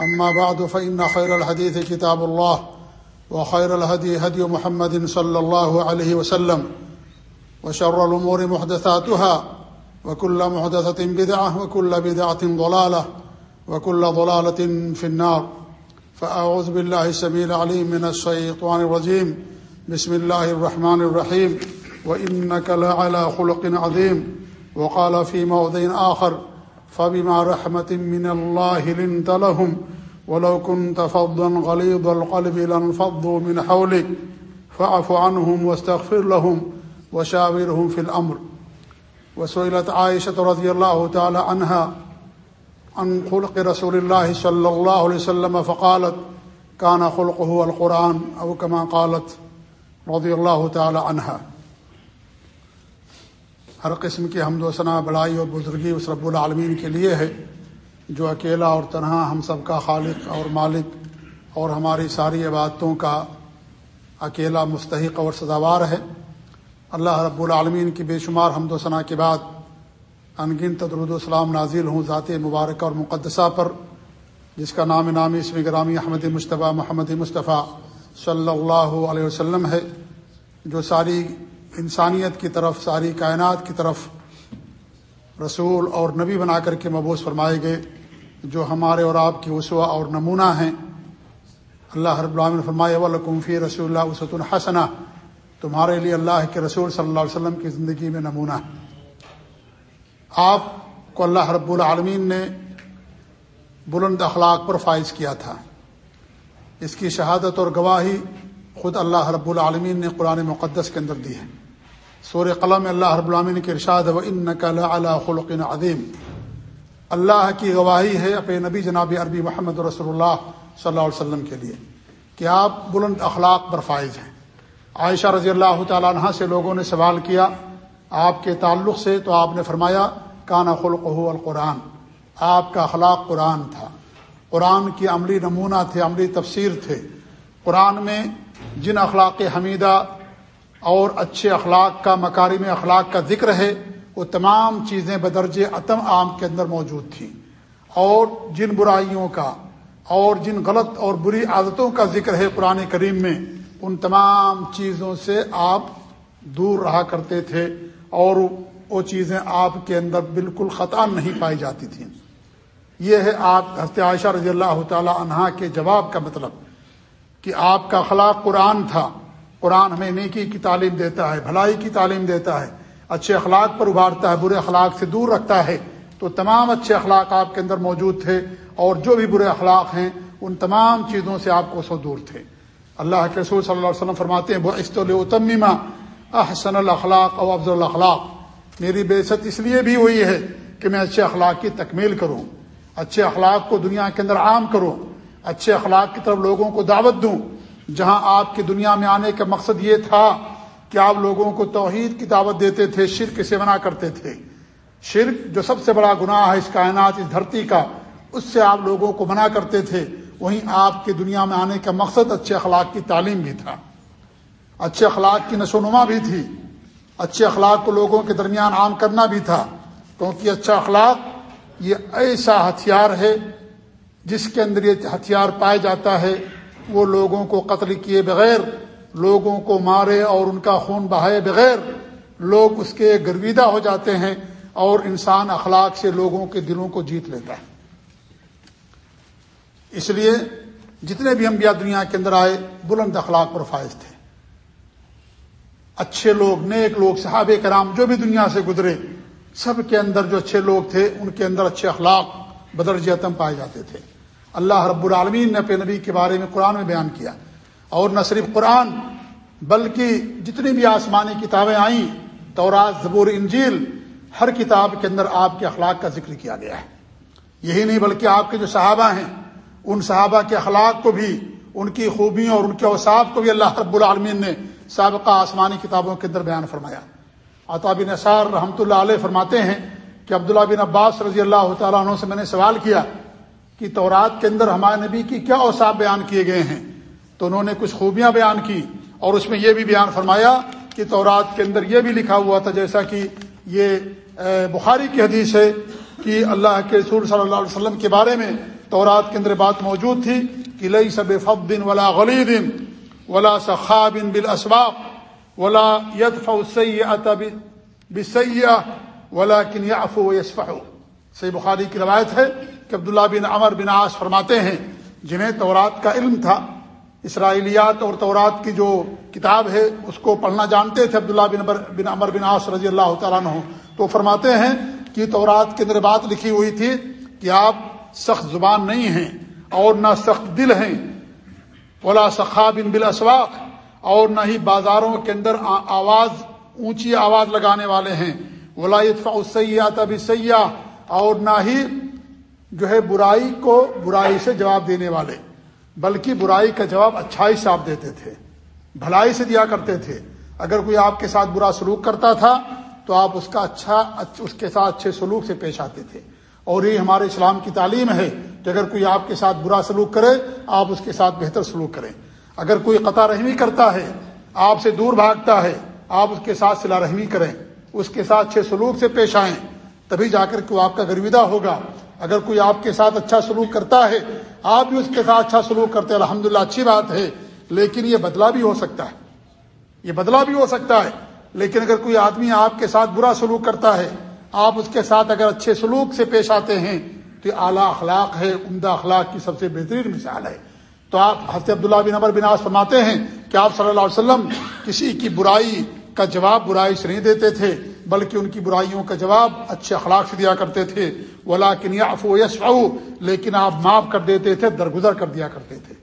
أما بعد، فإن خير الحديث كتاب الله، وخير الهدي هدي محمد صلى الله عليه وسلم، وشر الأمور محدثاتها، وكل محدثة بدعة، وكل بدعة ضلالة، وكل ضلالة في النار. فأعوذ بالله السميع العليم من الشيطان الرجيم. بسم الله الرحمن الرحيم. وإنك لعلى خلق عظيم. وقال في موضع آخر فبما رحمة من الله لنت لهم ولو كنت فضا غليظ القلب لانفضوا من حولك فاعف عنهم واستغفر لهم وشاورهم في الأمر. وسئلت عائشة رضي الله تعالى عنها عن خلق رسول الله صلى الله عليه وسلم فقالت كان خلقه القرآن أو كما قالت رضی اللہ تعالی عنہ ہر قسم کی حمد و ثناء، بڑائی اور بزرگی اس رب العالمین کے لیے ہے۔ جو اکیلا اور تنہا ہم سب کا خالق اور مالک اور ہماری ساری عبادتوں کا اکیلا، مستحق اور سزاوار ہے۔ اللہ رب العالمین کی بے شمار حمد و ثناء کے بعد انگن تدرود السلام نازل ہوں ذات مبارکہ اور مقدسہ پر، جس کا نام نامی اسم گرامی احمد مشتبہ محمد مصطفیٰ صلی اللہ علیہ وسلم ہے، جو ساری انسانیت کی طرف، ساری کائنات کی طرف رسول اور نبی بنا کر کے مبوس فرمائے گئے جو ہمارے اور آپ کی وسوہ اور نمونہ ہیں۔ اللہ رب العالمین فرمائے ولکمفی رسول اللہ وسط الحسنہ تمہارے لیے اللہ کے رسول صلی اللہ علیہ وسلم کی زندگی میں نمونہ آپ کو اللہ رب العالمین نے بلند اخلاق پر فائز کیا تھا۔ اس کی شہادت اور گواہی خود اللہ رب العالمین نے قرآن مقدس کے اندر دی ہے۔ سور قلم اللہ رب العالمین کے ارشاد و ان نقل خلقن عظیم اللہ کی گواہی ہے اپنے نبی جناب عربی محمد رسول اللہ صلی اللہ علیہ وسلم کے لیے کہ آپ بلند اخلاق پر فائز ہیں۔ عائشہ رضی اللہ تعالیٰ عنہ سے لوگوں نے سوال کیا، آپ کے تعلق سے تو آپ نے فرمایا کانا خلق القرآن آپ کا اخلاق قرآن تھا۔ قرآن کی عملی نمونہ تھے، عملی تفسیر تھے۔ قرآن میں جن اخلاق حمیدہ اور اچھے اخلاق کا مکارم اخلاق کا ذکر ہے، وہ تمام چیزیں بدرج عتم عام کے اندر موجود تھیں۔ اور جن برائیوں کا اور جن غلط اور بری عادتوں کا ذکر ہے قرآن کریم میں، ان تمام چیزوں سے آپ دور رہا کرتے تھے اور وہ چیزیں آپ کے اندر بالکل خطا نہیں پائی جاتی تھیں۔ یہ ہے آپ، حضرت عائشہ رضی اللہ تعالی عنہا کے جواب کا مطلب۔ کہ آپ کا اخلاق قرآن تھا۔ قرآن ہمیں نیکی کی تعلیم دیتا ہے، بھلائی کی تعلیم دیتا ہے۔ اچھے اخلاق پر ابھارتا ہے، برے اخلاق سے دور رکھتا ہے۔ تو تمام اچھے اخلاق آپ کے اندر موجود تھے اور جو بھی برے اخلاق ہیں، ان تمام چیزوں سے آپ کو سو دور تھے۔ اللہ کے رسول صلی اللہ علیہ وسلم فرماتے ہیں وہ استمہ احسن الاخلاق او افضل الاخلاق میری بے ست اس لیے بھی ہوئی ہے کہ میں اچھے اخلاق کی تکمیل کروں، اچھے اخلاق کو دنیا کے اندر عام کروں۔ اچھے اخلاق کی طرف لوگوں کو دعوت دوں۔ جہاں آپ کی دنیا میں آنے کا مقصد یہ تھا کہ آپ لوگوں کو توحید کی دعوت دیتے تھے، شرک سے منع کرتے تھے۔ شرک جو سب سے بڑا گناہ ہے اس کائنات، اس دھرتی کا، اس سے آپ لوگوں کو منع کرتے تھے۔ وہیں آپ کی دنیا میں آنے کا مقصد اچھے اخلاق کی تعلیم بھی تھا۔ اچھے اخلاق کی نشو نما بھی تھی۔ اچھے اخلاق کو لوگوں کے درمیان عام کرنا بھی تھا۔ کیونکہ اچھا اخلاق یہ ایسا ہتھیار ہے جس کے اندر یہ ہتھیار پایا جاتا ہے، وہ لوگوں کو قتل کیے بغیر، لوگوں کو مارے اور ان کا خون بہائے بغیر لوگ اس کے گرویدہ ہو جاتے ہیں اور انسان اخلاق سے لوگوں کے دلوں کو جیت لیتا ہے۔ اس لیے جتنے بھی انبیاء دنیا کے اندر آئے، بلند اخلاق پر فائز تھے۔ اچھے لوگ، نیک لوگ صحاب کرام جو بھی دنیا سے گزرے، سب کے اندر جو اچھے لوگ تھے، ان کے اندر اچھے اخلاق بدرجتم پائے جاتے تھے۔ اللہ رب العالمین نے اپنے نبی کے بارے میں قرآن میں بیان کیا۔ اور نہ صرف قرآن، بلکہ جتنی بھی آسمانی کتابیں آئیں، تورات، زبور، انجیل، ہر کتاب کے اندر آپ کے اخلاق کا ذکر کیا گیا ہے۔ یہی نہیں بلکہ آپ کے جو صحابہ ہیں، ان صحابہ کے اخلاق کو بھی، ان کی خوبیوں اور ان کے اوساف کو بھی اللہ رب العالمین نے سابقہ آسمانی کتابوں کے اندر بیان فرمایا۔ عطا بن نثار رحمۃ اللہ علیہ فرماتے ہیں کہ عبداللہ بن عباس رضی اللہ تعالیٰ عنہ سے میں نے سوال کیا کہ تورات کے اندر ہمارے نبی کی کیا اوساف بیان کیے گئے ہیں؟ تو انہوں نے کچھ خوبیاں بیان کی اور اس میں یہ بھی بیان فرمایا کہ تورات کے اندر یہ بھی لکھا ہوا تھا جیسا کہ یہ بخاری کی حدیث ہے کہ اللہ کے رسول صلی اللہ علیہ وسلم کے بارے میں تورات کے اندر بات موجود تھی کہ لئی سب فبن ولا غلی دن ولا صخابن بل اسباق ولا یدف بسیہ ولا کن و یسف بخاری کی روایت ہے کہ عبداللہ بن عمر بن عاص فرماتے ہیں، جنہیں تورات کا علم تھا، اسرائیلیات اور تورات کی جو کتاب ہے، اس کو پڑھنا جانتے تھے عبداللہ بن بن عمر بن عاص رضی اللہ تعالیٰ عنہ۔ تو فرماتے ہیں کہ تورات کے اندر بات لکھی ہوئی تھی کہ آپ سخت زبان نہیں ہیں اور نہ سخت دل ہیں، ولا سخا بن بل اور نہ ہی بازاروں کے اندر آواز، اونچی آواز لگانے والے ہیں۔ ولاطفا سیاح تب سیاح اور نہ ہی جو ہے برائی کو برائی سے جواب دینے والے، بلکہ برائی کا جواب اچھائی سے آپ دیتے تھے، بھلائی سے دیا کرتے تھے۔ اگر کوئی آپ کے ساتھ برا سلوک کرتا تھا تو آپ اس کا اچھا اس کے ساتھ اچھے سلوک سے پیش آتے تھے۔ اور یہ ہمارے اسلام کی تعلیم ہے کہ اگر کوئی آپ کے ساتھ برا سلوک کرے، آپ اس کے ساتھ بہتر سلوک کریں۔ اگر کوئی قطع رحمی کرتا ہے، آپ سے دور بھاگتا ہے، آپ اس کے ساتھ سلا رحمی کریں۔ اس کے ساتھ اچھے سلوک سے پیش آئیں۔ تبھی جا کر کے وہ آپ کا گرویدہ ہوگا۔ اگر کوئی آپ کے ساتھ اچھا سلوک کرتا ہے، آپ بھی اس کے ساتھ اچھا سلوک کرتے ہیں۔ الحمد اچھی بات ہے۔ لیکن یہ بدلا بھی ہو سکتا ہے۔ یہ بدلا بھی ہو سکتا ہے۔ لیکن اگر کوئی آدمی آپ کے ساتھ برا سلوک کرتا ہے، آپ اس کے ساتھ اگر اچھے سلوک سے پیش آتے ہیں، تو یہ اعلیٰ اخلاق ہے۔ عمدہ اخلاق کی سب سے بہترین مثال ہے۔ تو آپ حضرت عبداللہ بن عمر بناس فرماتے ہیں کہ آپ صلی اللہ علیہ وسلم کسی کی برائی کا جواب برائی سے نہیں دیتے تھے، بلکہ ان کی برائیوں کا جواب اچھے اخلاق سے دیا کرتے تھے۔ ولا کنیاف یس لیکن آپ معاف کر دیتے تھے، درگزر کر دیا کرتے تھے۔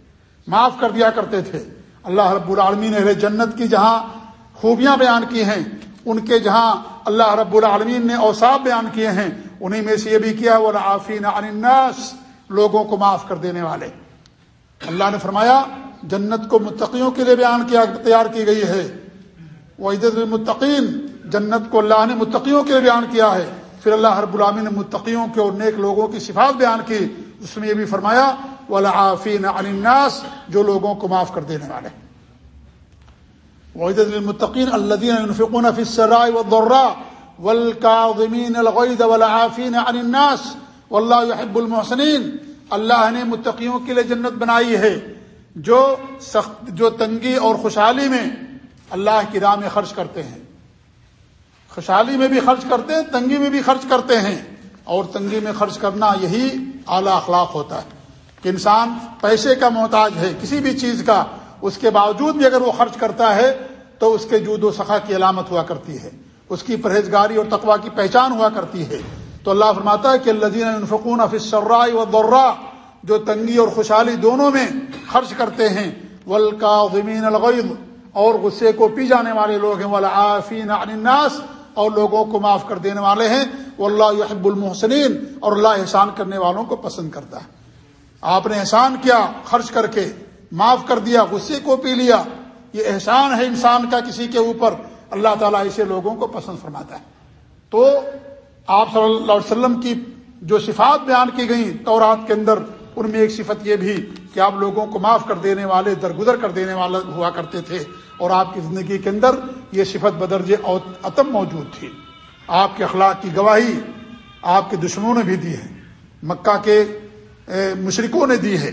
معاف کر دیا کرتے تھے۔ اللہ رب العالمین اہل جنت کی جہاں خوبیاں بیان کی ہیں، ان کے جہاں اللہ رب العالمین نے اوساف بیان کیے ہیں انہیں میں سے یہ بھی کیا وہ عافین الناس، لوگوں کو معاف کر دینے والے۔ اللہ نے فرمایا، جنت کو متقیوں کے لیے بیان کیا، تیار کی گئی ہے۔ وہ عزت المتقین جنت کو اللہ نے متقیوں کے لیے بیان کیا ہے۔ پھر اللہ ہر غلامی نے متقیوں کے اور نیک لوگوں کی صفات بیان کی۔ اس میں یہ بھی فرمایا ولافین الناس، جو لوگوں کو معاف کر دینے والے۔ وحید المطقین الدین فکون فصرائے ودرا ولکاظمین الغید والعافین عن الناس واللہ يحب المحسنین اللہ نے متقیوں کے لیے جنت بنائی ہے۔ جو سخت، جو تنگی اور خوشحالی میں اللہ کی راہ میں خرچ کرتے ہیں۔ خوشحالی میں بھی خرچ کرتے ہیں، تنگی میں بھی خرچ کرتے ہیں۔ اور تنگی میں خرچ کرنا یہی اعلی اخلاق ہوتا ہے۔ کہ انسان پیسے کا محتاج ہے، کسی بھی چیز کا، اس کے باوجود بھی اگر وہ خرچ کرتا ہے، تو اس کے جود و سخا کی علامت ہوا کرتی ہے۔ اس کی پرہیزگاری اور تقوا کی پہچان ہوا کرتی ہے۔ تو اللہ فرماتا ہے کہ الزین الفقون افسرائے و دورہ جو تنگی اور خوشحالی دونوں میں خرچ کرتے ہیں ولکا زمین اور غصے کو پی جانے والے لوگ ہیں ولافین الناس، اور لوگوں کو معاف کر دینے والے ہیں۔ وہ اللہ یحب المحسنین، اور اللہ احسان کرنے والوں کو پسند کرتا ہے۔ آپ نے احسان کیا، خرچ کر کے معاف کر دیا، غصے کو پی لیا۔ یہ احسان ہے انسان کا کسی کے اوپر۔ اللہ تعالیٰ ایسے لوگوں کو پسند فرماتا ہے۔ تو آپ صلی اللہ علیہ وسلم کی جو صفات بیان کی گئی تورات کے اندر، ان میں ایک صفت یہ بھی کہ آپ لوگوں کو معاف کر دینے والے، درگزر کر دینے والے ہوا کرتے تھے۔ اور آپ کی زندگی کے اندر یہ صفت بدرج عتم موجود تھی۔ آپ کے اخلاق کی گواہی آپ کے دشمنوں نے بھی دی ہے۔ مکہ کے مشرقوں نے دی ہے۔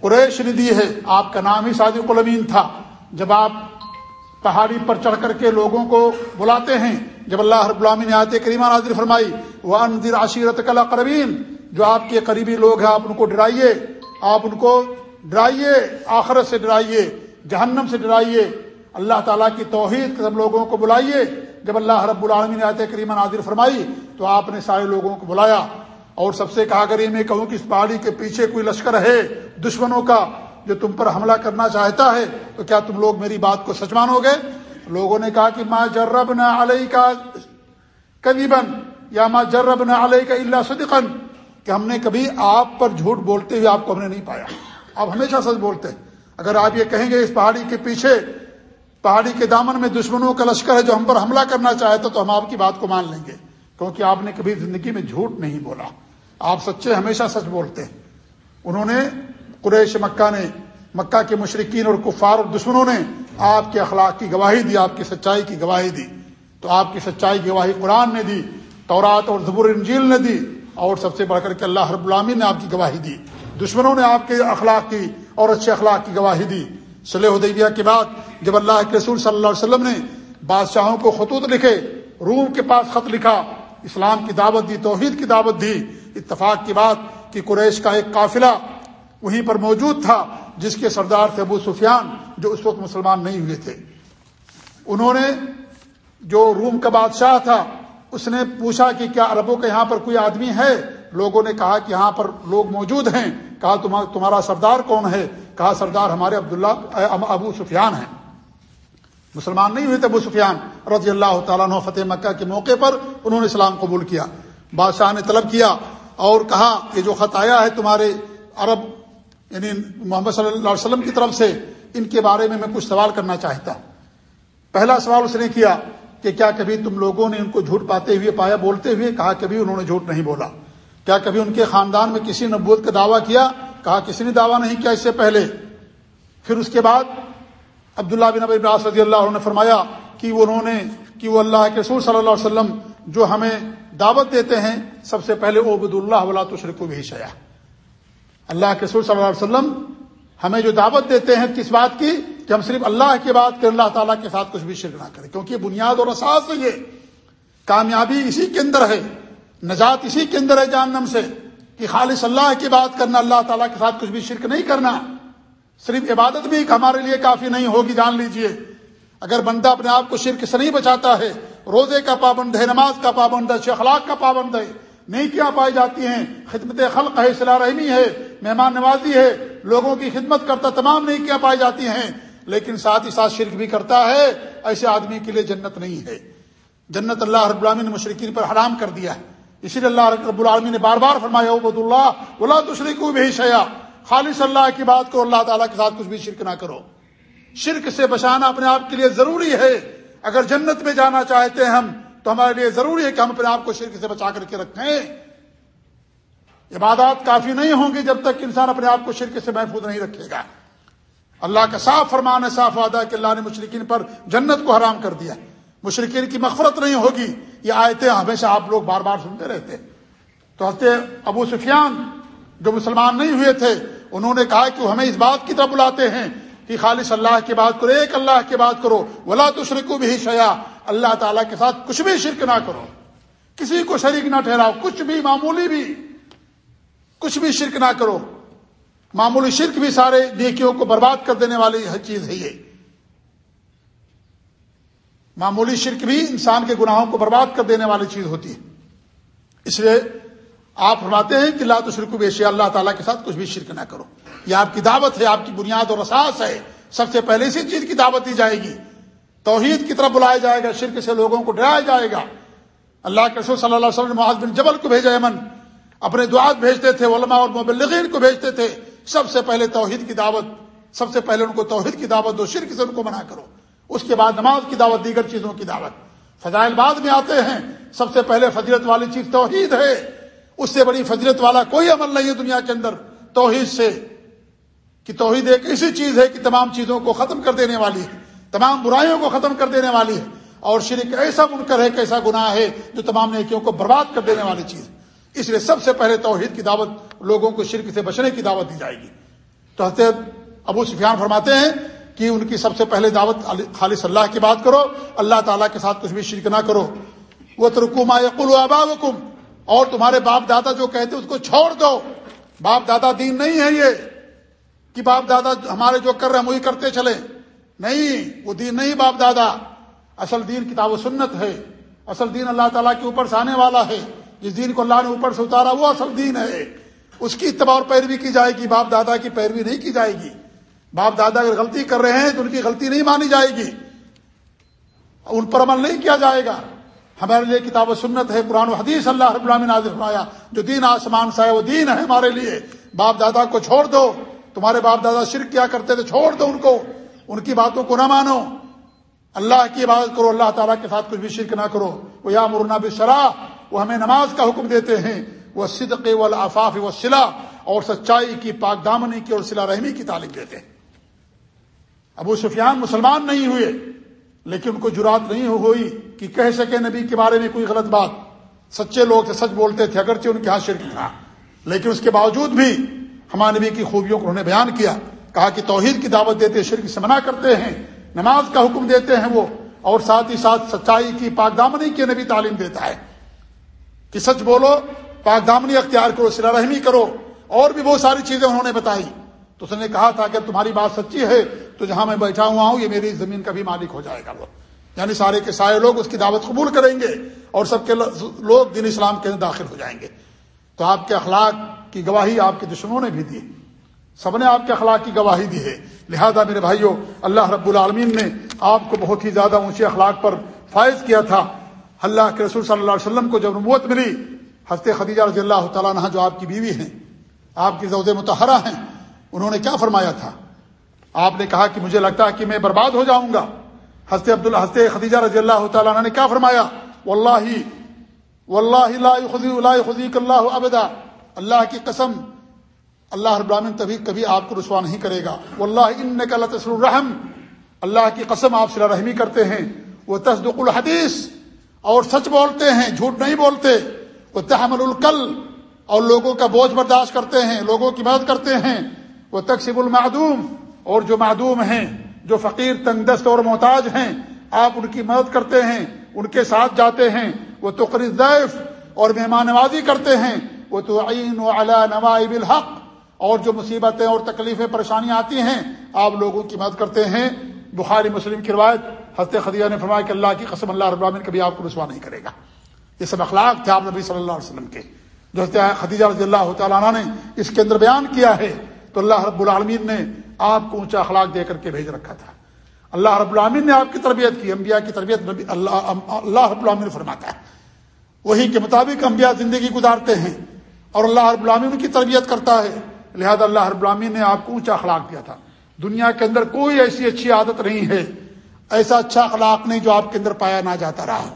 قریش نے دی ہے۔ آپ کا نام ہی صادق الامین تھا۔ جب آپ پہاڑی پر چڑھ کر کے لوگوں کو بلاتے ہیں، جب اللہ رب نے آتے کریمہ نازر فرمائی وہ اندر عشیرت کلا قربین جو آپ کے قریبی لوگ ہیں، آپ ان کو ڈرائیے، آپ ان کو ڈرائیے، آخرت سے ڈرائیے، جہنم سے ڈرائیے اللہ تعالیٰ کی توحید سب لوگوں کو بلائیے۔ جب اللہ رب العالمین نے آتے کریمہ نادر فرمائی تو آپ نے سارے لوگوں کو بلایا۔ اور سب سے کہا کر میں کہوں کہ اس پہاڑی کے پیچھے کوئی لشکر ہے دشمنوں کا جو تم پر حملہ کرنا چاہتا ہے، تو کیا تم لوگ میری بات کو سچ مانو گے؟ لوگوں نے کہا کہ ماں جرب نہ علیہ کا کبھی بن یا ماں جرب نہ علیہ کا اللہ صدقن کہ ہم نے کبھی آپ پر جھوٹ بولتے ہوئے آپ کو ہم نے نہیں پایا۔ آپ ہمیشہ سچ بولتے ہیں۔ اگر آپ یہ کہیں گے اس پہاڑی کے پیچھے پہاڑی کے دامن میں دشمنوں کا لشکر ہے جو ہم پر حملہ کرنا چاہتا تو ہم آپ کی بات کو مان لیں گے۔ کیونکہ آپ نے کبھی زندگی میں جھوٹ نہیں بولا۔ آپ سچے ہمیشہ سچ بولتے ہیں۔ انہوں نے قریش مکہ نے مکہ کے مشرقین اور کفار اور دشمنوں نے آپ کے اخلاق کی گواہی دی، آپ کی سچائی کی گواہی دی۔ تو آپ کی سچائی کی گواہی قرآن نے دی، تورات اور زبر انجیل نے دی۔ اور سب سے بڑھ کر کے اللہ رب العامین نے آپ کی گواہی دی۔ دشمنوں نے آپ کے اخلاق کی اور اچھے اخلاق کی گواہی دی۔ صلی حدیبیہ کے بعد جب اللہ کے رسول صلی اللہ علیہ وسلم نے بادشاہوں کو خطوط لکھے، روم کے پاس خط لکھا، اسلام کی دعوت دی، توحید کی دعوت دی، اتفاق کی بات کہ قریش کا ایک قافلہ وہیں پر موجود تھا، جس کے سردار تھے ابو سفیان، جو اس وقت مسلمان نہیں ہوئے تھے۔ انہوں نے جو روم کا بادشاہ تھا، اس نے پوچھا کہ کیا عربوں کے یہاں پر کوئی آدمی ہے؟ لوگوں نے کہا کہ یہاں پر لوگ موجود ہیں۔ کہا تمہارا سردار کون ہے؟ کہا سردار ہمارے عبداللہ ابو سفیان ہیں۔ مسلمان نہیں ہوئے تھے ابو سفیان، رضی اللہ تعالیٰ عنہ فتح مکہ کے موقع پر انہوں نے اسلام قبول کیا۔ بادشاہ نے طلب کیا اور کہا کہ جو خط آیا ہے تمہارے عرب یعنی محمد صلی اللہ علیہ وسلم کی طرف سے، ان کے بارے میں میں کچھ سوال کرنا چاہتا ہوں۔ پہلا سوال اس نے کیا کہ کیا کبھی تم لوگوں نے ان کو جھوٹ پاتے ہوئے، پایا بولتے ہوئے کہا کبھی انہوں نے جھوٹ نہیں بولا؟ کیا کبھی ان کے خاندان میں کسی نبوت کا دعویٰ کیا کہا کسی نے دعویٰ نہیں کیا اس سے پہلے۔ پھر اس کے بعد عبداللہ بن ابی براس رضی اللہ عنہ نے فرمایا کہ انہوں نے، کہ وہ اللہ کے رسول صلی اللہ علیہ وسلم جو ہمیں دعوت دیتے ہیں، سب سے پہلے عبد اللہ ولا تشرک بھی شیا اللہ کے رسول صلی اللہ علیہ وسلم ہمیں جو دعوت دیتے ہیں کس بات کی؟ کہ ہم صرف اللہ کی بات کریں اللہ تعالیٰ کے ساتھ کچھ بھی شرک نہ کریں۔ کیونکہ بنیاد اور اساس ہے یہ کامیابی اسی کے اندر ہے۔ نجات اسی کے اندر ہے جہنم سے۔ کہ خالص اللہ کی بات کرنا، اللہ تعالیٰ کے ساتھ کچھ بھی شرک نہیں کرنا۔ صرف عبادت بھی ہمارے لیے کافی نہیں ہوگی، جان لیجیے۔ اگر بندہ اپنے آپ کو شرک سے نہیں بچاتا ہے، روزے کا پابند ہے، نماز کا پابند ہے اخلاق کا پابند ہے نہیں کیا پائی جاتی ہیں، خدمت خلق ہے صلاح رحمی ہے، مہمان نوازی ہے، لوگوں کی خدمت کرتا، تمام نہیں کیا پائی جاتی ہیں، لیکن ساتھ ہی ساتھ شرک بھی کرتا ہے، ایسے آدمی کے لیے جنت نہیں ہے۔ جنت اللہ رب العالمین نے مشرقین پر حرام کر دیا ہے۔ اسی لیے اللہ رب العالمین نے بار بار فرمایا عبد اللہ بلا تشریق بھی شیا خالص اللہ کی بات کو اللہ تعالیٰ کے ساتھ کچھ بھی شرک نہ کرو. شرک سے بچانا اپنے آپ کے لیے ضروری ہے. اگر جنت میں جانا چاہتے ہیں ہم، تو ہمارے لیے ضروری ہے کہ ہم اپنے آپ کو شرک سے بچا کر کے رکھیں. عبادات کافی نہیں ہوں گی جب تک انسان اپنے آپ کو شرک سے محفوظ نہیں رکھے گا. اللہ کا صاف فرمان ہے، صاف وعدہ کہ اللہ نے مشرقین پر جنت کو حرام کر دیا ہے. مشرقین کی مغفرت نہیں ہوگی، یہ آیتیں ہمیشہ آپ لوگ بار بار سنتے رہتے تو ہنستے ابو سفیان جو مسلمان نہیں ہوئے تھے، انہوں نے کہا کہ ہمیں اس بات کی طرف بلاتے ہیں کہ خالص اللہ کی بات کرو، ایک اللہ کی بات کرو، ولا تو شرک بھی شیا اللہ تعالیٰ کے ساتھ کچھ بھی شرک نہ کرو۔ کسی کو شریک نہ ٹھہراؤ، کچھ بھی، معمولی بھی، کچھ بھی شرک نہ کرو۔ معمولی شرک بھی سارے نیکیوں کو برباد کر دینے والی چیز ہے یہ۔ معمولی شرک بھی انسان کے گناہوں کو برباد کر دینے والی چیز ہوتی ہے۔ اس لیے آپ فرماتے ہیں کہ اللہ تو شرک بیشی اللہ تعالیٰ کے ساتھ کچھ بھی شرک نہ کرو۔ یہ آپ کی دعوت ہے، آپ کی بنیاد اور اساس ہے۔ سب سے پہلے اسی چیز کی دعوت دی جائے گی۔ توحید کی طرف بلایا جائے گا، شرک سے لوگوں کو ڈرایا جائے گا۔ اللہ کے رسول صلی اللہ علیہ وسلم معاذ بن جبل کو بھیجا امن اپنے دعات بھیجتے تھے، علماء اور مبلغین کو بھیجتے تھے۔ سب سے پہلے توحید کی دعوت، سب سے پہلے ان کو توحید کی دعوت دو، شرک سے ان کو منع کرو۔ اس کے بعد نماز کی دعوت، دیگر چیزوں کی دعوت۔ فضائل بعد میں آتے ہیں۔ سب سے پہلے فضیلت والی چیز توحید ہے۔ اس سے بڑی فضیلت والا کوئی عمل نہیں ہے دنیا کے اندر۔ توحید سے۔ کہ توحید ایک ایسی چیز ہے کہ تمام چیزوں کو ختم کر دینے والی ہے۔ تمام برائیوں کو ختم کر دینے والی ہے۔ اور شرک ایسا منکر ہے کیسا گناہ ہے جو تمام نیکیوں کو برباد کر دینے والی چیز۔ اس لیے سب سے پہلے توحید کی دعوت، لوگوں کو شرک سے بچنے کی دعوت دی جائے گی۔ تو حضرت ابو سفیان فرماتے ہیں کہ ان کی سب سے پہلے دعوت خالص اللہ کی بات کرو، اللہ تعالیٰ کے ساتھ کچھ بھی شرک نہ کرو۔ وہ ترکما یقل آبا اور تمہارے باپ دادا جو کہتے اس کو چھوڑ دو۔ باپ دادا دین نہیں ہے یہ، کہ باپ دادا ہمارے جو کر رہے ہیں، وہی کرتے چلے نہیں، وہ دین نہیں باپ دادا۔ اصل دین کتاب و سنت ہے۔ اصل دین اللہ تعالیٰ کے اوپر سے آنے والا ہے۔ جس دین کو اللہ نے اوپر سے اتارا، وہ اصل دین ہے۔ اس کی اتباع اور پیروی کی جائے گی، باپ دادا کی پیروی نہیں کی جائے گی۔ باپ دادا اگر غلطی کر رہے ہیں تو ان کی غلطی نہیں مانی جائے گی۔ ان پر عمل نہیں کیا جائے گا۔ ہمارے لیے کتاب و سنت ہے، قرآن و حدیث اللہ رب العالمین نازل فرمایا۔ جو دین آسمان سا ہے وہ دین ہے ہمارے لیے۔ باپ دادا کو چھوڑ دو۔ تمہارے باپ دادا شرک کیا کرتے تھے، چھوڑ دو ان کو۔ ان کی باتوں کو نہ مانو۔ اللہ کی عبادت کرو، اللہ تعالیٰ کے ساتھ کچھ بھی شرک نہ کرو۔ وہ یا مرنا بشرا وہ ہمیں نماز کا حکم دیتے ہیں۔ وہ صدق و و سلا اور سچائی کی پاک دامنی کی اور سلا رحمی کی تعلیم دیتے ہیں۔ ابو سفیان مسلمان نہیں ہوئے، لیکن ان کو جرات نہیں ہوئی کہ کہہ سکے نبی کے بارے میں کوئی غلط بات۔ سچے لوگ تھے، سچ بولتے تھے، اگرچہ ان کے ہاں شرک تھا۔ لیکن اس کے باوجود بھی ہمارے نبی کی خوبیوں کو انہوں نے بیان کیا، کہا کہ توحید کی دعوت دیتے، شرک سے منع کرتے ہیں، نماز کا حکم دیتے ہیں وہ، اور ساتھ ہی ساتھ سچائی کی پاک دامنی کی نبی تعلیم دیتا ہے۔ کہ سچ بولو پاک دامنی اختیار کرو سلا رحمی کرو، اور بھی بہت ساری چیزیں انہوں نے بتائی۔ تو اس نے کہا تھا کہ تمہاری بات سچی ہے، تو جہاں میں بیٹھا ہوا ہوں، یہ میری زمین کا بھی مالک ہو جائے گا۔ وہ یعنی سارے کے سارے لوگ اس کی دعوت قبول کریں گے اور سب کے لوگ دین اسلام کے اندر داخل ہو جائیں گے۔ تو آپ کے اخلاق کی گواہی آپ کے دشمنوں نے بھی دی۔ سب نے آپ کے اخلاق کی گواہی دی ہے۔ لہذا میرے بھائیوں اللہ رب العالمین نے آپ کو بہت ہی زیادہ اونچے اخلاق پر فائز کیا تھا۔ اللہ کے رسول صلی اللہ علیہ وسلم کو جب نبوت ملی، حضرت خدیجہ رضی اللہ تعالیٰ جو آپ کی بیوی ہیں، آپ کی زوج متحرہ ہیں انہوں نے کیا فرمایا تھا؟ آپ نے کہا کہ مجھے لگتا ہے کہ میں برباد ہو جاؤں گا۔ حضرت عبد حضرت خدیجہ رضی اللہ تعالیٰ عنہ نے کیا فرمایا؟ واللہ واللہ لا لا اللہ ابدا۔ اللہ کی قسم، اللہ رب العالمین تبھی کبھی آپ کو رسوا نہیں کرے گا۔ واللہ انک لتسر الرحم۔ اللہ کی قسم، آپ صلح رحمی کرتے ہیں۔ وہ تصدق الحدیث۔ اور سچ بولتے ہیں، جھوٹ نہیں بولتے۔ وہ تحمل القل اور لوگوں کا بوجھ برداشت کرتے ہیں، لوگوں کی مدد کرتے ہیں۔ وہ تقسیب المعدوم، اور جو معدوم ہیں، جو فقیر تنگ دست اور محتاج ہیں، آپ ان کی مدد کرتے ہیں، ان کے ساتھ جاتے ہیں، وہ تقری اور مہمان نوازی کرتے ہیں، وہ تو عین و نوائب الحق، اور جو مصیبتیں اور تکلیفیں، پریشانیاں آتی ہیں، آپ لوگوں کی مدد کرتے ہیں۔ بخاری مسلم کی روایت، حضرت خدیہ نے فرمایا کہ اللہ کی قسم، اللہ رب العالمین کبھی آپ کو رسوا نہیں کرے گا۔ یہ سب اخلاق تھے آپ نبی صلی اللہ علیہ وسلم کے۔ جو خدیجہ رضی اللہ تعالیٰ عنہ نے اس کے اندر بیان کیا ہے تو اللہ رب العالمین نے آپ کو اونچا اخلاق دے کر کے بھیج رکھا تھا۔ اللہ رب العالمین نے آپ کی تربیت کی، انبیاء کی تربیت اللہ اللہ رب العالمین فرماتا ہے۔ وہی کے مطابق انبیاء زندگی گزارتے ہیں اور اللہ رب العالمین کی تربیت کرتا ہے۔ لہذا اللہ رب العالمین نے آپ کو اونچا اخلاق دیا تھا۔ دنیا کے اندر کوئی ایسی اچھی عادت نہیں ہے، ایسا اچھا اخلاق نہیں جو آپ کے اندر پایا نہ جاتا رہا۔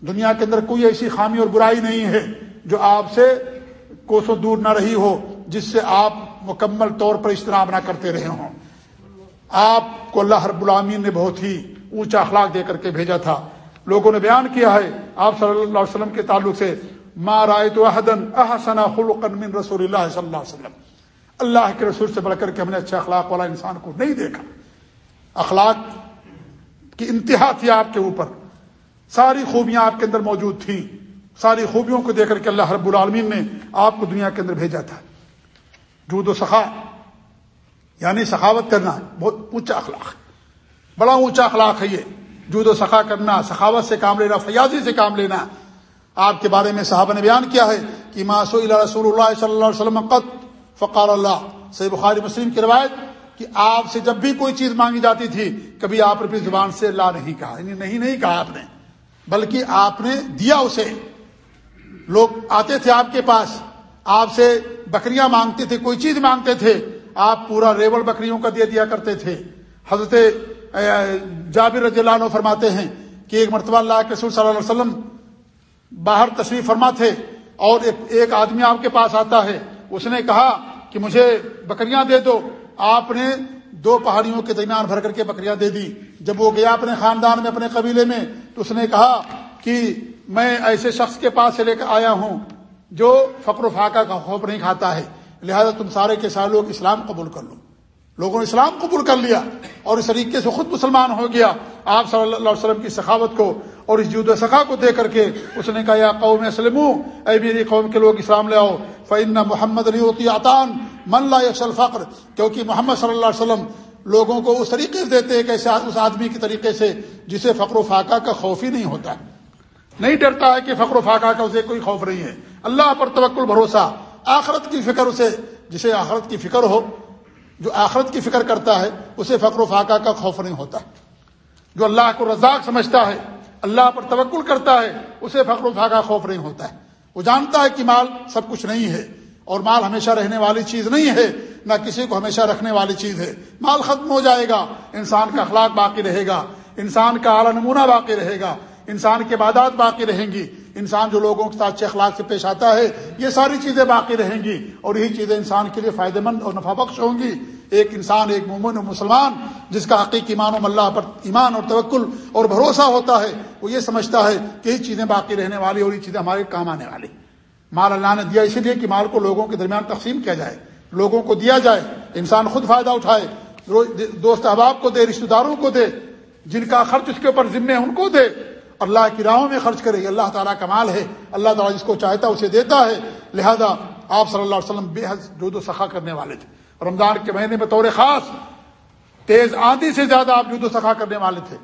دنیا کے اندر کوئی ایسی خامی اور برائی نہیں ہے جو آپ سے کوسوں دور نہ رہی ہو، جس سے آپ مکمل طور پر اجتناب نہ کرتے رہے ہوں۔ آپ کو اللہ رب العامین نے بہت ہی اونچا اخلاق دے کر کے بھیجا تھا۔ لوگوں نے بیان کیا ہے، آپ صلی اللہ علیہ وسلم کے تعلق سے، ما رائے تو احدن احسن من رسول اللہ صلی اللہ علیہ وسلم۔ اللہ کے رسول سے بڑھ کر کے ہم نے اچھا اخلاق والا انسان کو نہیں دیکھا۔ اخلاق کی انتہا تھی آپ کے اوپر۔ ساری خوبیاں آپ کے اندر موجود تھیں۔ ساری خوبیوں کو دیکھ کر کے اللہ رب العالمین نے آپ کو دنیا کے اندر بھیجا تھا۔ جود و سخا یعنی سخاوت کرنا، بہت اونچا اخلاق۔ بڑا اونچا اخلاق ہے یہ۔ جود و سخا کرنا، سخاوت سے کام لینا، فیاضی سے کام لینا۔ آپ کے بارے میں صحابہ نے بیان کیا ہے کہ ماسو رسول اللہ صلی اللہ علیہ وسلم قط فقار اللہ۔ صحیح بخاری مسلم کی روایت کہ آپ سے جب بھی کوئی چیز مانگی جاتی تھی، کبھی آپ نے اپنی زبان سے لا نہیں کہا۔ یعنی نہیں نہیں کہا آپ نے، بلکہ آپ نے دیا اسے۔ لوگ آتے تھے آپ کے پاس آپ سے بکریاں مانگتے تھے، کوئی چیز مانگتے تھے، آپ پورا ریوڑ بکریوں کا دے دیا کرتے تھے۔ حضرت جابر رضی اللہ عنہ فرماتے ہیں کہ ایک مرتبہ اللہ کے رسول صلی اللہ علیہ وسلم باہر تشریف فرما تھے اور ایک آدمی آپ کے پاس آتا ہے، اس نے کہا کہ مجھے بکریاں دے دو۔ آپ نے دو پہاڑیوں کے درمیان بھر کر کے بکریاں دے دی۔ جب وہ گیا اپنے خاندان میں، اپنے قبیلے میں، تو اس نے کہا کہ میں ایسے شخص کے پاس سے لے کر آیا ہوں۔ جو فقر و فاقہ کا خوف نہیں کھاتا ہے، لہذا تم سارے کے سارے لوگ اسلام قبول کر لو۔ لوگوں نے اسلام قبول کر لیا اور اس طریقے سے خود مسلمان ہو گیا۔ آپ صلی اللہ علیہ وسلم کی سخاوت کو اور اس جود سخا کو دے کر کے اس نے کہا، یا قوم اسلم اے میری قوم کے لوگ اسلام لے آؤ۔ فعن محمد علی ہوتی عطان من لا یکش الفقر۔ کیونکہ محمد صلی اللہ علیہ وسلم لوگوں کو اس طریقے سے دیتے ہیں کہ اس آدمی کے طریقے سے جسے فقر و فاقہ کا خوف ہی نہیں ہوتا۔ نہیں ڈرتا ہے کہ فقر و فاقہ کا اسے کوئی خوف نہیں ہے۔ اللہ پر توکل بھروسہ، آخرت کی فکر اسے، جسے آخرت کی فکر ہو، جو آخرت کی فکر کرتا ہے، اسے فقر و فاقہ کا خوف نہیں ہوتا۔ جو اللہ کو رزاق سمجھتا ہے، اللہ پر توکل کرتا ہے، اسے فقر و فاقہ خوف نہیں ہوتا ہے۔ وہ جانتا ہے کہ مال سب کچھ نہیں ہے، اور مال ہمیشہ رہنے والی چیز نہیں ہے، نہ کسی کو ہمیشہ رکھنے والی چیز ہے۔ مال ختم ہو جائے گا، انسان کا اخلاق باقی رہے گا، انسان کا اعلیٰ نمونہ باقی رہے گا۔ انسان کی عبادات باقی رہیں گی۔ انسان جو لوگوں کے ساتھ اخلاق سے پیش آتا ہے، یہ ساری چیزیں باقی رہیں گی۔ اور یہی چیزیں انسان کے لیے فائدہ مند اور نفع بخش ہوں گی۔ ایک انسان، ایک مومن و مسلمان جس کا حقیقی ایمان و اللہ پر ایمان اور توکل اور بھروسہ ہوتا ہے، وہ یہ سمجھتا ہے کہ یہ چیزیں باقی رہنے والی اور یہ چیزیں ہمارے کام آنے والی۔ مال اللہ نے دیا اسی لیے کہ مال کو لوگوں کے درمیان تقسیم کیا جائے۔ لوگوں کو دیا جائے، انسان خود فائدہ اٹھائے۔ دوست احباب کو دے رشتے داروں کو دے۔ جن کا خرچ اس کے اوپر ذمے ان کو دے۔ اللہ کی راہوں میں خرچ کرے اللہ تعالیٰ کا مال ہے اللہ تعالیٰ جس کو چاہتا ہے اسے دیتا ہے لہذا آپ صلی اللہ علیہ وسلم بے حد جو دو سخا کرنے والے تھے رمضان کے مہینے میں طور خاص تیز آندھی سے زیادہ آپ جو سخا کرنے والے تھے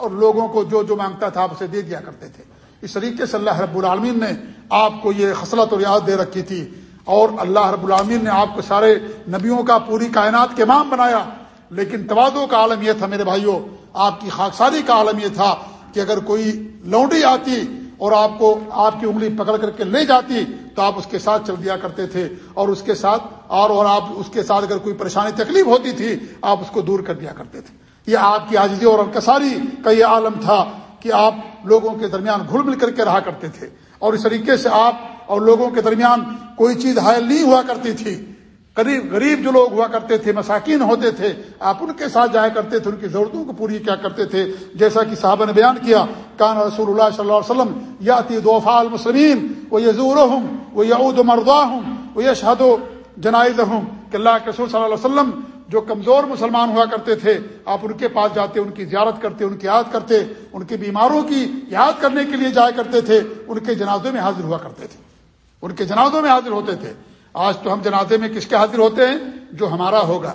اور لوگوں کو جو جو مانگتا تھا آپ اسے دے دیا کرتے تھے اس طریقے سے اللہ رب العالمین نے آپ کو یہ خصلت اور یاد دے رکھی تھی اور اللہ رب العالمین نے آپ کو سارے نبیوں کا پوری کائنات کے مام بنایا لیکن توادوں کا عالم یہ تھا میرے بھائیوں آپ کی خاکساری کا عالم یہ تھا کہ اگر کوئی لونڈی آتی اور آپ کو آپ کی انگلی پکڑ کر کے لے جاتی تو آپ اس کے ساتھ چل دیا کرتے تھے اور اس کے ساتھ اور اور آپ اس کے ساتھ اگر کوئی پریشانی تکلیف ہوتی تھی آپ اس کو دور کر دیا کرتے تھے۔ یہ آپ کی آجزی اور انکساری کا یہ عالم تھا کہ آپ لوگوں کے درمیان گھل مل کر کے رہا کرتے تھے اور اس طریقے سے آپ اور لوگوں کے درمیان کوئی چیز حائل نہیں ہوا کرتی تھی۔ قریب غریب جو لوگ ہوا کرتے تھے، مساکین ہوتے تھے، آپ ان کے ساتھ جایا کرتے تھے، ان کی ضرورتوں کو پوری کیا کرتے تھے۔ جیسا کہ صحابہ نے بیان کیا، کان رسول اللہ صلی اللہ علیہ وسلم یاتی دوفا المسلمین وہ یزور ہوں وہ یعود مردا ہوں وہ یشہد و جنائز ہوں کہ اللہ کے رسول صلی اللہ علیہ وسلم جو کمزور مسلمان ہوا کرتے تھے، آپ ان کے پاس جاتے، ان کی زیارت کرتے، ان کی یاد کرتے، ان کی بیماروں کی یاد کرنے کے لیے جایا کرتے تھے، ان کے جنازوں میں حاضر ہوا کرتے تھے۔ ان کے جنازوں میں حاضر ہوتے تھے۔ آج تو ہم جنازے میں کس کے حاضر ہوتے ہیں؟ جو ہمارا ہوگا۔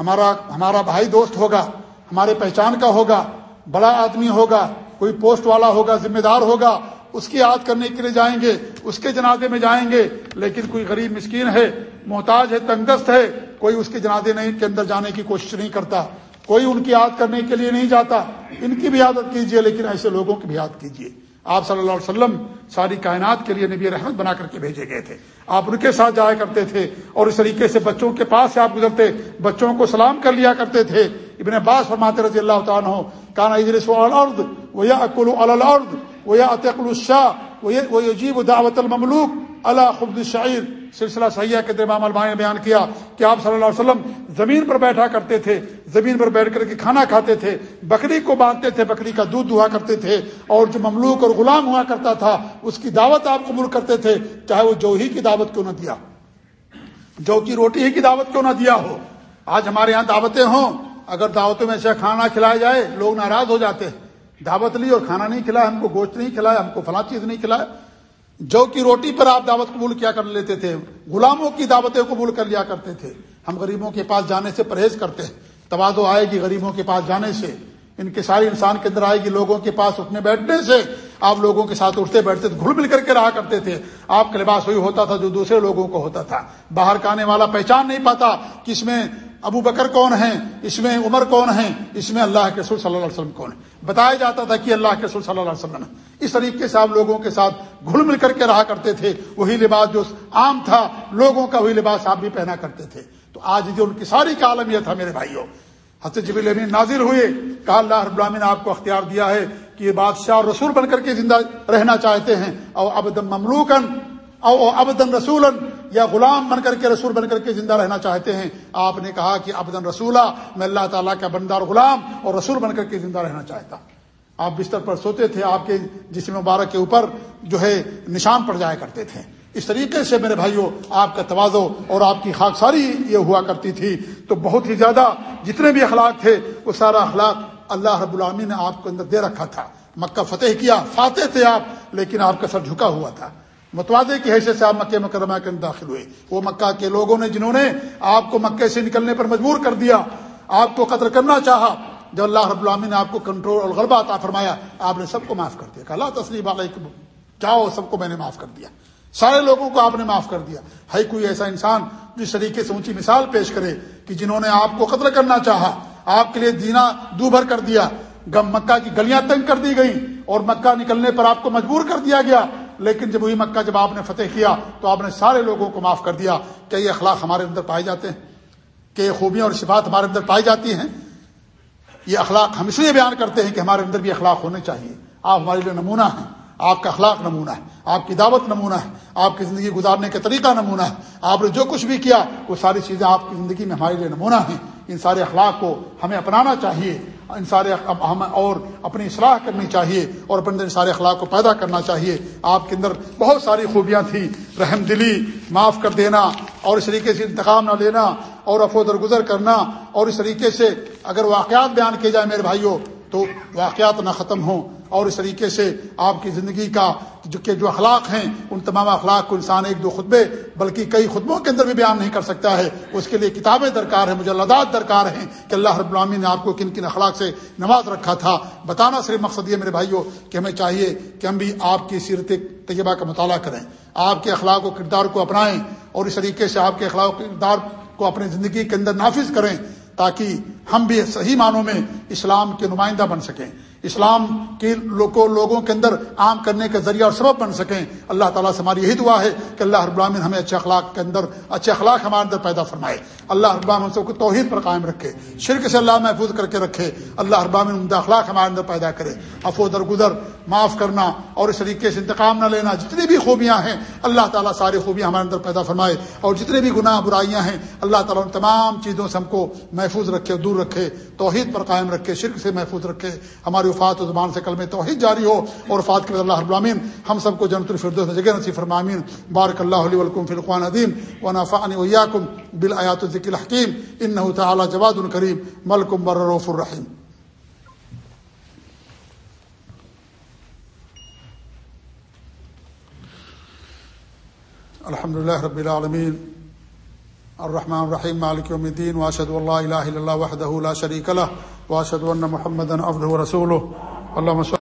ہمارا ہمارا بھائی دوست ہوگا، ہمارے پہچان کا ہوگا، بڑا آدمی ہوگا، کوئی پوسٹ والا ہوگا، ذمہ دار ہوگا، اس کی یاد کرنے کے لیے جائیں گے، اس کے جنازے میں جائیں گے، لیکن کوئی غریب مسکین ہے، محتاج ہے تنگست ہے، کوئی اس کے جنازے نہیں، کے اندر جانے کی کوشش نہیں کرتا، کوئی ان کی یاد کرنے کے لیے نہیں جاتا۔ ان کی بھی یادت کیجیے لیکن ایسے لوگوں کی بھی یاد کیجیے آپ صلی اللہ علیہ وسلم ساری کائنات کے لیے نبی رحمت بنا کر کے بھیجے گئے تھے۔ آپ ان کے ساتھ جایا کرتے تھے اور اس طریقے سے بچوں کے پاس سے آپ گزرتے، بچوں کو سلام کر لیا کرتے تھے۔ ابن عباس فرماتے رضی اللہ تعالیٰ کانا اجرس الرد و یا اکل الرد وہ یا عطق الشاہ وہ عجیب دعوت المملوک اللہ خبد الشعیر سلسلہ سیاح کے امام البائی نے بیان کیا کہ آپ صلی اللہ علیہ وسلم زمین پر بیٹھا کرتے تھے، زمین پر بیٹھ کر کے کھانا کھاتے تھے، بکری کو باندھتے تھے، بکری کا دودھ دہا کرتے تھے، اور جو مملوک اور غلام ہوا کرتا تھا، اس کی دعوت آپ قبول کرتے تھے، چاہے وہ جو ہی کی دعوت کیوں نہ دیا جو کی روٹی ہی کی دعوت کیوں نہ دیا ہو۔ آج ہمارے یہاں دعوتیں ہوں۔ اگر دعوتوں میں ایسا کھانا کھلایا جائے، لوگ ناراض ہو جاتے ہیں۔ دعوت لی اور کھانا نہیں کھلایا ہم کو گوشت نہیں کھلایا ہم کو فلاں چیز نہیں کھلایا جو کی روٹی پر آپ دعوت قبول کیا کر لیتے تھے، غلاموں کی دعوتیں قبول کر لیا کرتے تھے۔ ہم غریبوں کے پاس جانے سے پرہیز کرتے ہیں۔ توازو آئے گی غریبوں کے پاس جانے سے۔ ان کے سارے انسان کے اندر آئے گی لوگوں کے پاس اٹھنے بیٹھنے سے۔ آپ لوگوں کے ساتھ اٹھتے بیٹھتے گھل مل کر کے رہا کرتے تھے۔ آپ کا لباس وہی ہوتا تھا جو دوسرے لوگوں کو ہوتا تھا۔ باہر کا آنے والا پہچان نہیں پاتا۔ کہ اس میں ابو بکر کون ہیں؟ اس میں عمر کون ہیں؟ اس میں اللہ کے رسول صلی اللہ علیہ وسلم کون ہے بتایا جاتا تھا کہ اللہ کے رسول صلی اللہ علیہ وسلم اس طریقے سے آپ لوگوں کے ساتھ گھل مل کر کے رہا کرتے تھے۔ وہی لباس جو عام تھا، لوگوں کا وہی لباس آپ بھی پہنا کرتے تھے۔ تو آج جو ان کی ساری کا عالم یہ تھا میرے بھائیوں، حضرت جبیل امین نازر ہوئے۔ کہا اللہ رب العالمین نے آپ کو اختیار دیا ہے کہ یہ بادشاہ اور رسول بن کر کے زندہ رہنا چاہتے ہیں۔ اور اب مملوکن او ابدن رسول یا غلام بن کر کے رسول بن کر کے زندہ رہنا چاہتے ہیں، آپ نے کہا کہ ابدن رسولہ میں اللہ تعالیٰ کا بندار غلام اور رسول بن کر کے زندہ رہنا چاہتا۔ آپ بستر پر سوتے تھے، آپ کے جسم مبارک کے اوپر جو ہے نشان پڑ جایا کرتے تھے۔ اس طریقے سے میرے بھائیوں آپ کا توازو اور آپ کی خاکساری یہ ہوا کرتی تھی۔ تو بہت ہی زیادہ جتنے بھی اخلاق تھے، وہ سارا اخلاق اللہ رب العامی نے آپ کو اندر دے رکھا تھا۔ مکہ فتح کیا، فاتح تھے آپ، لیکن آپ کا سر جھکا ہوا تھا۔ متوازے کی حیثیت سے آپ مکہ مکرمہ کے اندر داخل ہوئے۔ وہ مکہ کے لوگوں نے، جنہوں نے آپ کو مکے سے نکلنے پر مجبور کر دیا، آپ کو قتل کرنا چاہا، جب اللہ رب العامی نے آپ کو کنٹرول اور غلبہ عطا فرمایا، آپ نے سب کو معاف کر دیا۔ کہ اللہ تسلیم علیکم، جاؤ، سب کو میں نے معاف کر دیا۔ سارے لوگوں کو آپ نے معاف کر دیا۔ ہے کوئی ایسا انسان جس طریقے سے اونچی مثال پیش کرے کہ جنہوں نے آپ کو قتل کرنا چاہا، آپ کے لیے دینا دو بھر کر دیا۔ گم مکہ کی گلیاں تنگ کر دی گئی اور مکہ نکلنے پر آپ کو مجبور کر دیا گیا۔ لیکن جب وہی مکہ جب آپ نے فتح کیا تو آپ نے سارے لوگوں کو معاف کر دیا کہ یہ اخلاق ہمارے اندر پائے جاتے ہیں، کہ یہ خوبیاں اور صفات ہمارے اندر پائی جاتی ہیں۔ یہ اخلاق ہم اس لیے بیان کرتے ہیں کہ ہمارے اندر بھی اخلاق ہونے چاہیے۔ آپ ہمارے لیے نمونہ ہیں، آپ کا اخلاق نمونہ ہے، آپ کی دعوت نمونہ ہے، آپ کی زندگی گزارنے کا طریقہ نمونہ ہے۔ آپ نے جو کچھ بھی کیا، وہ ساری چیزیں آپ کی زندگی میں ہمارے لیے نمونہ ہیں۔ ان سارے اخلاق کو ہمیں اپنانا چاہیے۔ ان سارے ہم اور اپنی اصلاح کرنی چاہیے اور اپنے ان سارے اخلاق کو پیدا کرنا چاہیے۔ آپ کے اندر بہت ساری خوبیاں تھیں۔ رحم دلی، معاف کر دینا اور اس طریقے سے انتقام نہ لینا اور افو درگزر کرنا اور اس طریقے سے اگر واقعات بیان کیے جائیں میرے بھائیوں تو واقعات نہ ختم ہوں۔ اور اس طریقے سے آپ کی زندگی کا جو کہ جو اخلاق ہیں، ان تمام اخلاق کو انسان ایک دو خطبے، بلکہ کئی خطبوں کے اندر بھی بیان نہیں کر سکتا ہے۔ اس کے لیے کتابیں درکار ہیں، مجلدات درکار ہیں کہ اللہ رب العامی نے آپ کو کن کن اخلاق سے نواز رکھا تھا۔ بتانا صرف مقصد یہ میرے بھائیوں کہ ہمیں چاہیے کہ ہم بھی آپ کی سیرت طیبہ کا مطالعہ کریں۔ آپ کے اخلاق و کردار کو اپنائیں اور اس طریقے سے آپ کے اخلاق و کردار کو اپنی زندگی کے اندر نافذ کریں تاکہ ہم بھی صحیح معنوں میں اسلام کے نمائندہ بن سکیں۔ اسلام کے لوگوں لوگوں کے اندر عام کرنے کا ذریعہ اور سبب بن سکیں۔ اللہ تعالیٰ سے ہماری یہی دعا ہے کہ اللہ رب العالمین ہمیں اچھے اخلاق کے اندر اچھے اخلاق ہمارے اندر پیدا فرمائے۔ اللہ رب العالمین سب کو توحید پر قائم رکھے۔ شرک سے اللہ محفوظ کر کے رکھے۔ اللہ رب العالمین عمدہ اخلاق ہمارے اندر پیدا کرے۔ افو درگزر معاف کرنا اور اس طریقے سے انتقام نہ لینا۔ جتنی بھی خوبیاں ہیں، اللہ تعالیٰ ساری خوبیاں ہمارے اندر پیدا فرمائے۔ اور جتنے بھی گناہ برائیاں ہیں، اللہ تعالیٰ ان تمام چیزوں سے ہم کو محفوظ رکھے دور رکھے۔ توحید پر قائم رکھے، شرک سے محفوظ رکھے۔ ہماری وفات و زبان سے میں توحید جاری ہو اور فات کے بعد اللہ العالمین ہم سب کو جنت الفردوس میں جگہ نصیب فرمامین بارک اللہ علیہ ولکم فی القوان عدیم و نافعنی ویاکم بالآیات الذکر الحکیم۔ انه تعالی جواد الکریم ملکم برروف الرحیم۔ الحمد لله رب العالمين الرحمن الرحیم، مالک یوم الدین، واشهد ان لا اله الا الله وحده لا شريك له، واشهد ان محمدا عبده ورسوله. اللهم